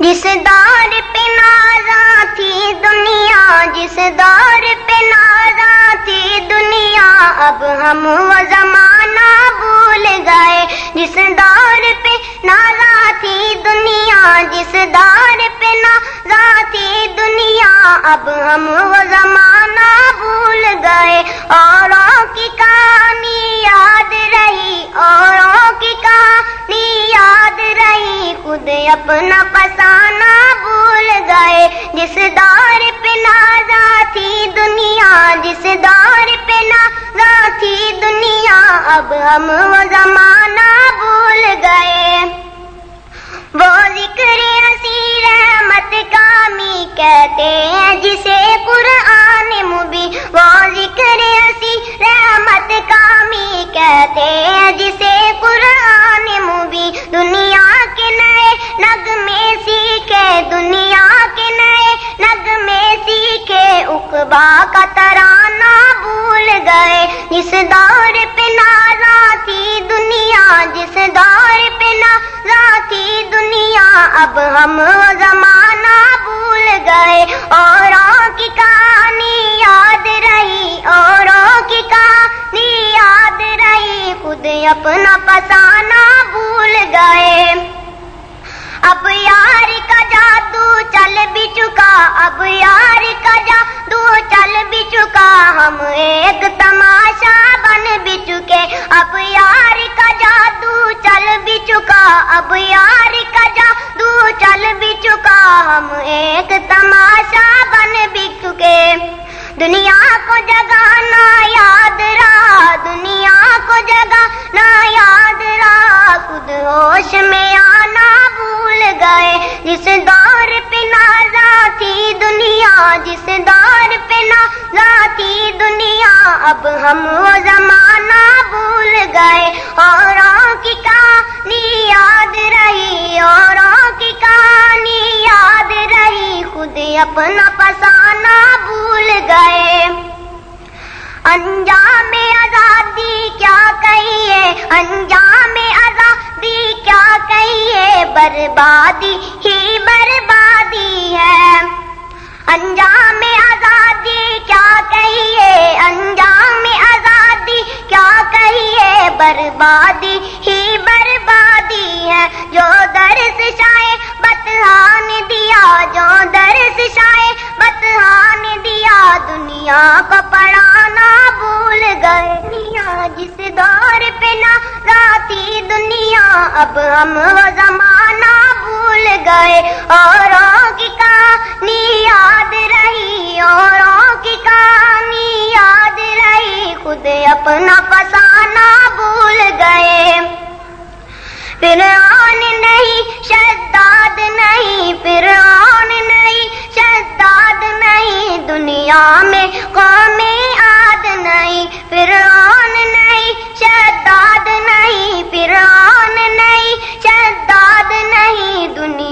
جس دور پہ نارا تھی دنیا، جس دور پہ نارا تھی دنیا۔ اب ہم وہ زمانہ بھول گئے، جس دور پہ نارا تھی دنیا۔ جس دور پہ نارا تھی دنیا۔ اب ہم وہ دور پہ نازا تھی دنیا، اب ہم وہ زمانہ بھول گئے۔ وہ ذکر حسی رحمت کامی کہتے ہیں جسے قرآن مبی وہ ذکر حسی رحمت کامی کہتے ہیں جسے قرآن مبی دنیا کے نئے نغمے سیکھے، دنیا کے نئے نغمے سیکھے۔ اقبا کا ترانہ گئے، جس دور پہ نازا تھی دنیا، جس دور پہ نازا تھی دنیا، اب ہم زمانہ بھول گئے۔ اوروں کی کہانی یاد رہی، اوروں کی کہانی یاد رہی۔ خود اپنا پسانا بھول گئے۔ اب یار کا جادو چل بھی چکا، اب یار چکا ہم ایک تماشا بن بھی چکے۔ اب یار کا جادو چل بھی چکا۔ اب یار کا جادو چل بھی چکا۔ ہم ایک تماشا بن بھی چکے۔ دنیا کو جگانا یاد رہا دنیا کو جگانا یاد رہا خود ہوش میں آنا بھول گئے۔ جس دور پہ نازا تھی دنیا، جس اب ہم وہ زمانہ بھول گئے، اوروں کی کہانی یاد رہی، اوروں کی کہانی یاد رہی، خود اپنا پسانا بھول گئے۔ انجام آزادی کیا کہیے؟ انجام آزادی کیا کہیے؟ بربادی ہی بربادی بربادی ہی بربادی ہے۔ جو درس شائے بتہان دیا، جو درس شائے بتہان دیا۔ دنیا کو پڑھانا بھول گئے۔ دنیا جس دور پہ نہ راتی دنیا اب ہم وہ زمانہ بھول گئے۔ اوروں کی کہانی یاد رہی، اوروں کی کہانی یاد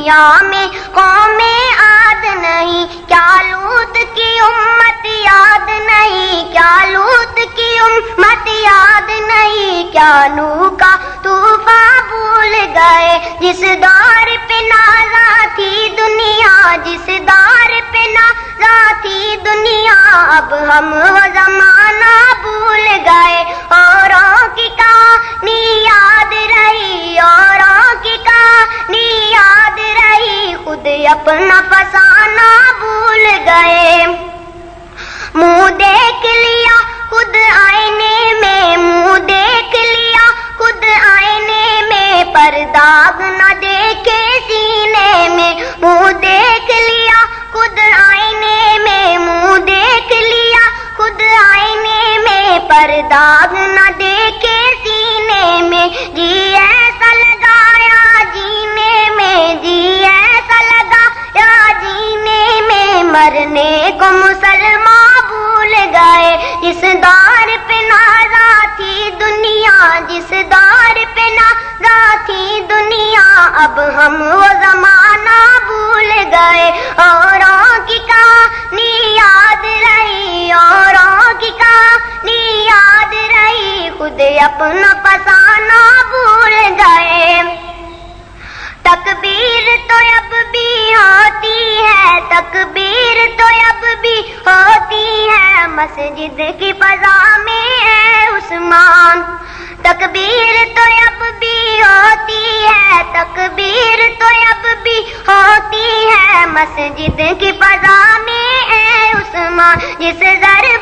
دنیا میں قوم آد نہیں، کیا لوت کی امت یاد نہیں؟ کیا لوت کی امت یاد نہیں؟ کیا نو کا طوفان بھول گئے؟ جس دور پہ نازا تھی دنیا، جس دور پہ نازا تھی دنیا، اب ہم وہ داغ نہ دیکھے سینے میں جی ایسا لگایا جینے میں جی ایسا لگایا جینے میں۔ مرنے کو مسلمان بھول گئے، جس دور پہ نازا تھی دنیا، جس دور پہ نازا تھی دنیا۔ اب ہم وہ زمانہ بھول گئے، اوروں کی کہانی یاد رہی، اوروں سے اپنا پسانا بھول گئے۔ تکبیر تو اب بھی ہوتی ہے، تکبیر تو اب بھی ہوتی ہے۔ مسجد کی فضا میں ہے عثمان۔ تکبیر تو اب بھی ہوتی ہے، تکبیر تو اب بھی ہوتی ہے۔ مسجد کی فضا میں ہے عثمان، جس ذر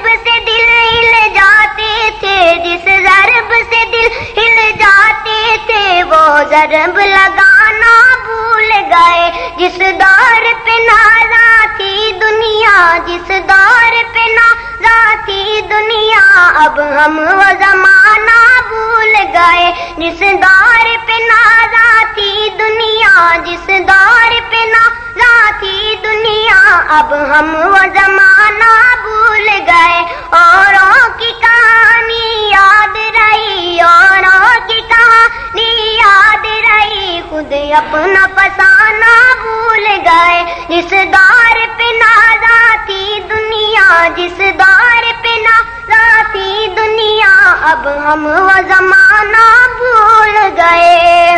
ضرب لگانا بھول گئے۔ جس دور پہ نازا تھی دنیا، جس دور پہ نازا تھی دنیا۔ اب ہم وہ زمانہ بھول گئے۔ جس دور پہ نازا تھی دنیا، جس دور پہ نازا تھی دنیا۔ اب ہم وہ زمانہ جس دور پہ نازا دنیا، جس دور پہ نازاتی دنیا، اب ہم وہ زمانہ بھول گئے۔